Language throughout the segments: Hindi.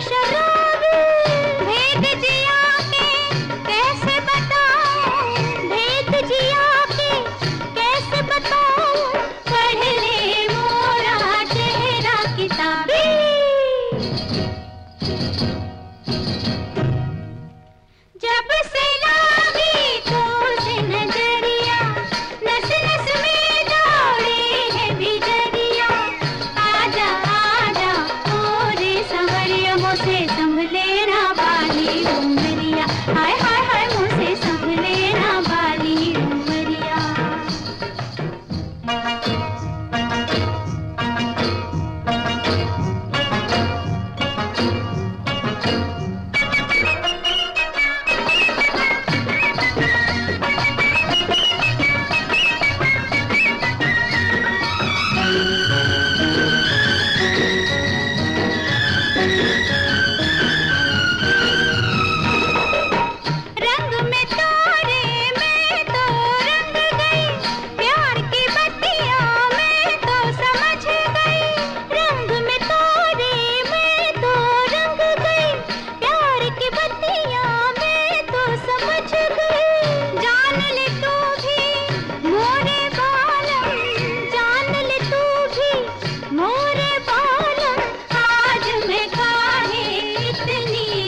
शरण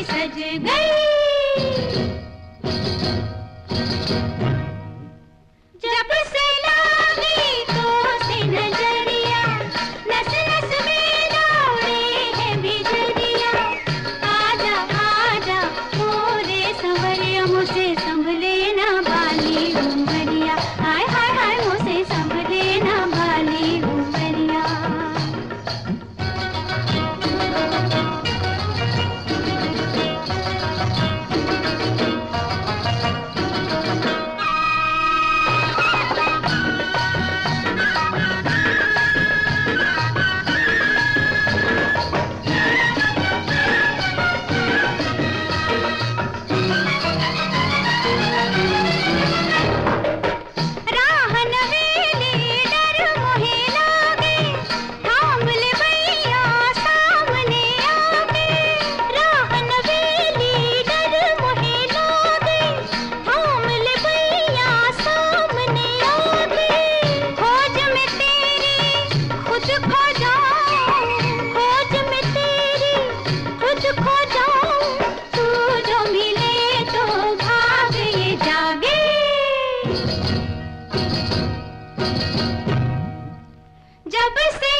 सज गई। जब से